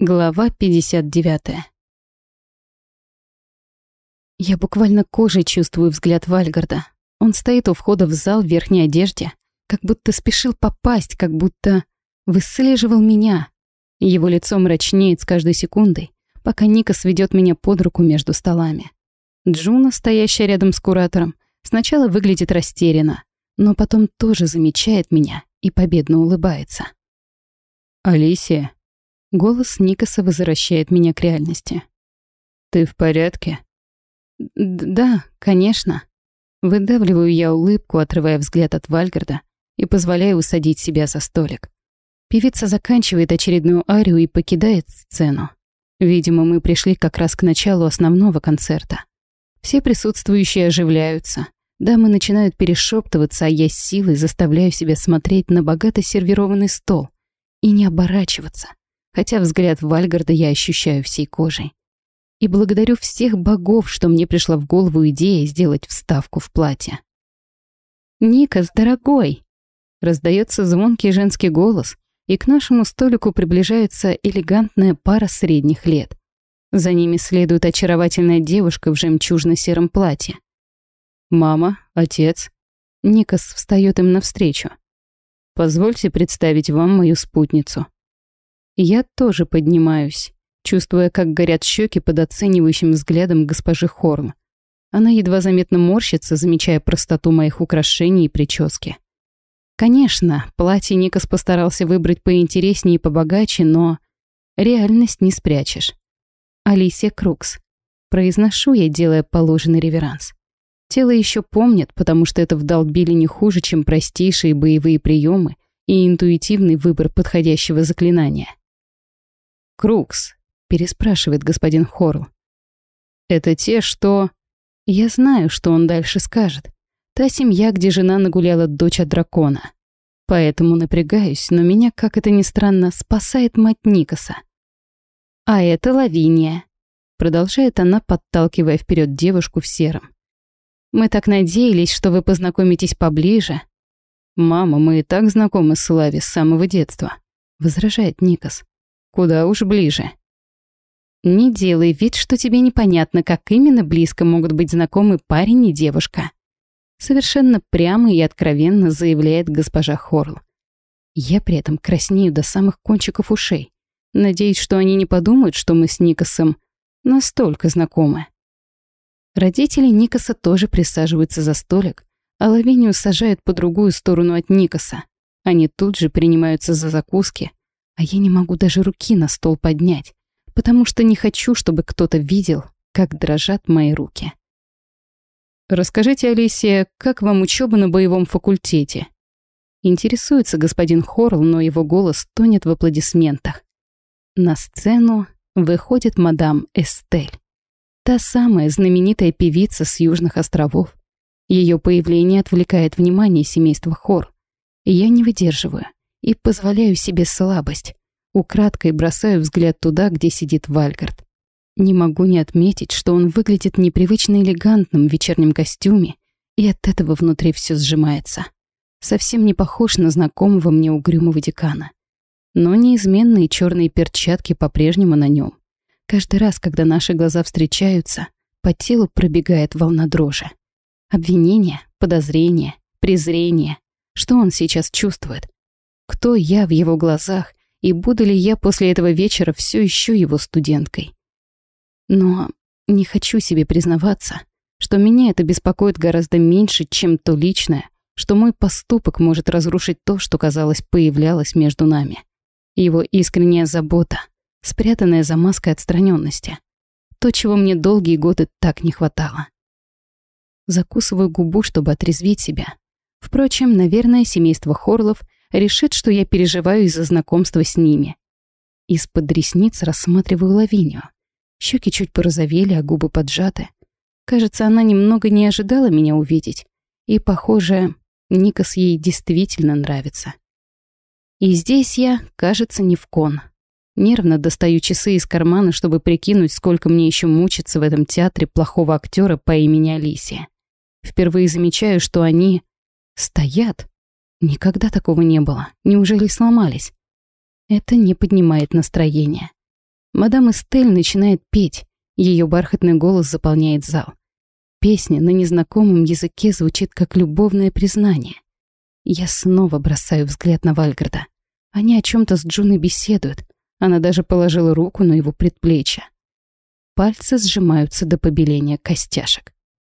Глава 59. Я буквально кожей чувствую взгляд Вальгарда. Он стоит у входа в зал в верхней одежде, как будто спешил попасть, как будто выслеживал меня. Его лицо мрачнеет с каждой секундой, пока Ника сведет меня под руку между столами. Джуна, стоящая рядом с куратором, сначала выглядит растерянно, но потом тоже замечает меня и победно улыбается. «Алисия», Голос Никаса возвращает меня к реальности. «Ты в порядке?» «Да, конечно». Выдавливаю я улыбку, отрывая взгляд от Вальгарда и позволяю усадить себя за столик. Певица заканчивает очередную арию и покидает сцену. Видимо, мы пришли как раз к началу основного концерта. Все присутствующие оживляются. Дамы начинают перешептываться, а я с силой заставляю себя смотреть на богато сервированный стол и не оборачиваться хотя взгляд Вальгарда я ощущаю всей кожей. И благодарю всех богов, что мне пришла в голову идея сделать вставку в платье. «Никас, дорогой!» Раздается звонкий женский голос, и к нашему столику приближается элегантная пара средних лет. За ними следует очаровательная девушка в жемчужно-сером платье. «Мама, отец». Никас встает им навстречу. «Позвольте представить вам мою спутницу». Я тоже поднимаюсь, чувствуя, как горят щеки под оценивающим взглядом госпожи Хорн. Она едва заметно морщится, замечая простоту моих украшений и прически. Конечно, платье Никас постарался выбрать поинтереснее и побогаче, но реальность не спрячешь. Алисия Крукс. Произношу я, делая положенный реверанс. Тело еще помнит, потому что это вдолбили не хуже, чем простейшие боевые приемы и интуитивный выбор подходящего заклинания. «Крукс», — переспрашивает господин Хорл. «Это те, что...» Я знаю, что он дальше скажет. Та семья, где жена нагуляла дочь от дракона. Поэтому напрягаюсь, но меня, как это ни странно, спасает мать Никаса. «А это Лавиния», — продолжает она, подталкивая вперед девушку в сером. «Мы так надеялись, что вы познакомитесь поближе». «Мама, мы и так знакомы с Лави с самого детства», — возражает Никас. Куда уж ближе. Не делай вид, что тебе непонятно, как именно близко могут быть знакомы парень и девушка. Совершенно прямо и откровенно заявляет госпожа Хорл. Я при этом краснею до самых кончиков ушей. Надеюсь, что они не подумают, что мы с Никосом настолько знакомы. Родители Никоса тоже присаживаются за столик, а Лавинию сажают по другую сторону от Никоса. Они тут же принимаются за закуски, а я не могу даже руки на стол поднять, потому что не хочу, чтобы кто-то видел, как дрожат мои руки. «Расскажите, Алисия, как вам учеба на боевом факультете?» Интересуется господин Хорл, но его голос тонет в аплодисментах. На сцену выходит мадам Эстель. Та самая знаменитая певица с Южных островов. Ее появление отвлекает внимание семейства Хор. Я не выдерживаю и позволяю себе слабость. Украдкой бросаю взгляд туда, где сидит Вальгард. Не могу не отметить, что он выглядит непривычно элегантным в вечернем костюме, и от этого внутри все сжимается. Совсем не похож на знакомого мне угрюмого декана. Но неизменные черные перчатки по-прежнему на нем. Каждый раз, когда наши глаза встречаются, по телу пробегает волна дрожи. Обвинение, подозрение, презрение. Что он сейчас чувствует? Кто я в его глазах, и буду ли я после этого вечера все еще его студенткой? Но не хочу себе признаваться, что меня это беспокоит гораздо меньше, чем то личное, что мой поступок может разрушить то, что, казалось, появлялось между нами. Его искренняя забота, спрятанная за маской отстраненности. То, чего мне долгие годы так не хватало. Закусываю губу, чтобы отрезвить себя. Впрочем, наверное, семейство Хорлов — решит, что я переживаю из-за знакомства с ними. Из-под ресниц рассматриваю Лавинию. Щеки чуть порозовели, а губы поджаты. Кажется, она немного не ожидала меня увидеть. И, похоже, Никас ей действительно нравится. И здесь я, кажется, не в кон. Нервно достаю часы из кармана, чтобы прикинуть, сколько мне еще мучиться в этом театре плохого актера по имени Алисия. Впервые замечаю, что они стоят. Никогда такого не было. Неужели сломались? Это не поднимает настроение. Мадам Эстель начинает петь, ее бархатный голос заполняет зал. Песня на незнакомом языке звучит как любовное признание. Я снова бросаю взгляд на Вальгарда. Они о чем то с Джуной беседуют. Она даже положила руку на его предплечье. Пальцы сжимаются до побеления костяшек.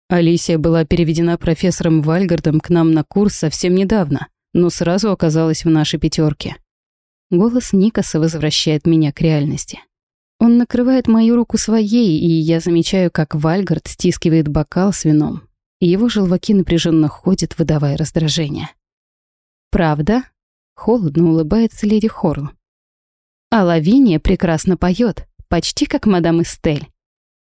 Алисия была переведена профессором Вальгардом к нам на курс совсем недавно, но сразу оказалась в нашей пятерке. Голос Никаса возвращает меня к реальности. Он накрывает мою руку своей, и я замечаю, как Вальгард стискивает бокал с вином, и его желваки напряженно ходят, выдавая раздражение. «Правда?» — холодно улыбается леди Хорл. «А Лавиния прекрасно поет, почти как мадам Эстель».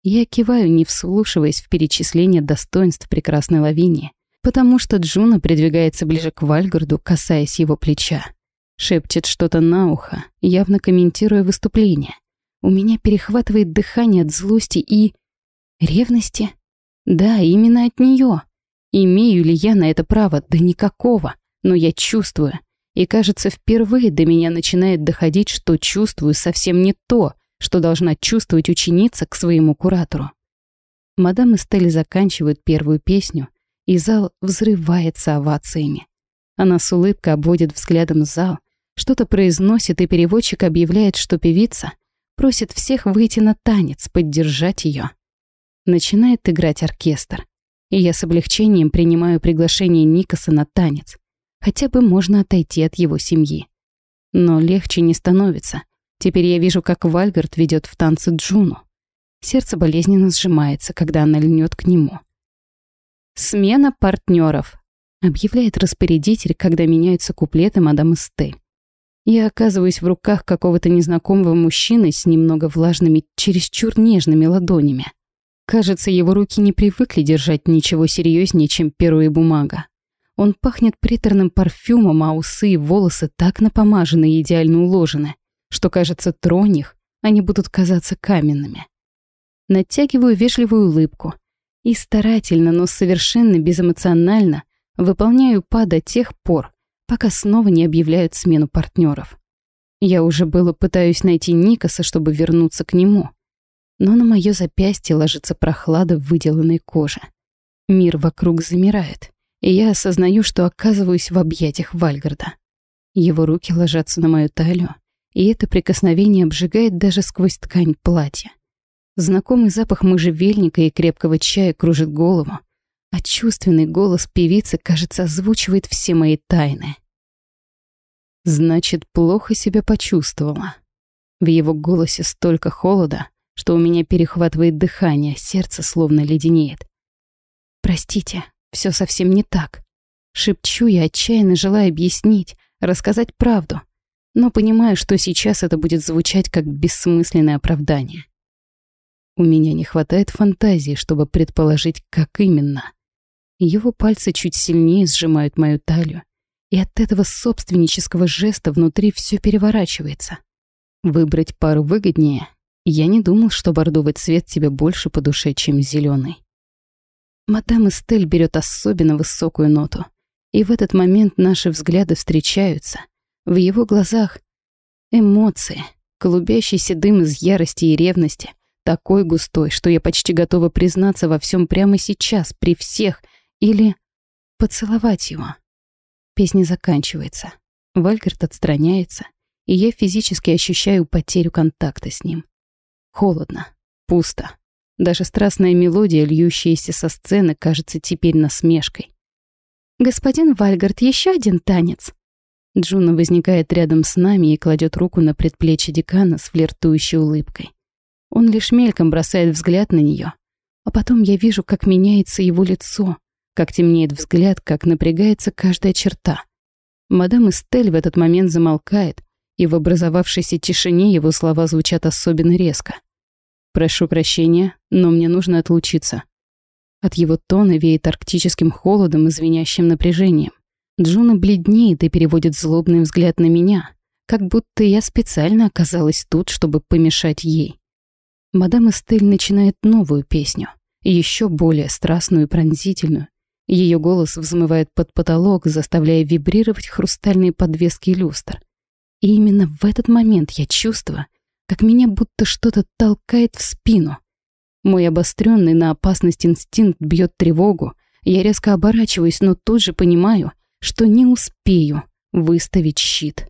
Я киваю, не вслушиваясь в перечисление достоинств прекрасной Лавинии, потому что Джуна придвигается ближе к Вальгарду, касаясь его плеча. Шепчет что-то на ухо, явно комментируя выступление. У меня перехватывает дыхание от злости и... ревности. Да, именно от нее. Имею ли я на это право? Да никакого. Но я чувствую. И кажется, впервые до меня начинает доходить, что чувствую совсем не то, что должна чувствовать ученица к своему куратору. Мадам Эстель заканчивает первую песню, и зал взрывается овациями. Она с улыбкой обводит взглядом зал, что-то произносит, и переводчик объявляет, что певица просит всех выйти на танец, поддержать ее. Начинает играть оркестр, и я с облегчением принимаю приглашение Никаса на танец. Хотя бы можно отойти от его семьи. Но легче не становится. Теперь я вижу, как Вальгард ведет в танцы Джуну. Сердце болезненно сжимается, когда она льнет к нему. «Смена партнеров», — объявляет распорядитель, когда меняются куплеты мадам Эстель. Я оказываюсь в руках какого-то незнакомого мужчины с немного влажными, чересчур нежными ладонями. Кажется, его руки не привыкли держать ничего серьезнее, чем перо и бумага. Он пахнет приторным парфюмом, а усы и волосы так напомажены и идеально уложены, что, кажется, тронь их, они будут казаться каменными. Натягиваю вежливую улыбку — и старательно, но совершенно безэмоционально выполняю па до тех пор, пока снова не объявляют смену партнеров. Я уже было пытаюсь найти Никаса, чтобы вернуться к нему, но на мое запястье ложится прохлада выделанной коже. Мир вокруг замирает, и я осознаю, что оказываюсь в объятиях Вальгарда. Его руки ложатся на мою талию, и это прикосновение обжигает даже сквозь ткань платья. Знакомый запах можжевельника и крепкого чая кружит голову, а чувственный голос певицы, кажется, озвучивает все мои тайны. Значит, плохо себя почувствовала. В его голосе столько холода, что у меня перехватывает дыхание, сердце словно леденеет. «Простите, все совсем не так». Шепчу я, отчаянно желая объяснить, рассказать правду, но понимаю, что сейчас это будет звучать как бессмысленное оправдание. У меня не хватает фантазии, чтобы предположить, как именно. Его пальцы чуть сильнее сжимают мою талию, и от этого собственнического жеста внутри все переворачивается. Выбрать пару выгоднее. Я не думал, что бордовый цвет тебе больше по душе, чем зеленый. Мадам Эстель берет особенно высокую ноту, и в этот момент наши взгляды встречаются. В его глазах эмоции, клубящийся дым из ярости и ревности — такой густой, что я почти готова признаться во всем прямо сейчас, при всех, или поцеловать его. Песня заканчивается. Вальгард отстраняется, и я физически ощущаю потерю контакта с ним. Холодно, пусто. Даже страстная мелодия, льющаяся со сцены, кажется теперь насмешкой. «Господин Вальгард, еще один танец!» Джуна возникает рядом с нами и кладет руку на предплечье декана с флиртующей улыбкой. Он лишь мельком бросает взгляд на нее, а потом я вижу, как меняется его лицо, как темнеет взгляд, как напрягается каждая черта. Мадам Эстель в этот момент замолкает, и в образовавшейся тишине его слова звучат особенно резко. «Прошу прощения, но мне нужно отлучиться». От его тона веет арктическим холодом и звенящим напряжением. Джуна бледнеет и переводит злобный взгляд на меня, как будто я специально оказалась тут, чтобы помешать ей. Мадам Эстель начинает новую песню, еще более страстную и пронзительную. Ее голос взмывает под потолок, заставляя вибрировать хрустальные подвески люстр. И именно в этот момент я чувствую, как меня будто что-то толкает в спину. Мой обостренный на опасность инстинкт бьет тревогу. Я резко оборачиваюсь, но тут же понимаю, что не успею выставить щит.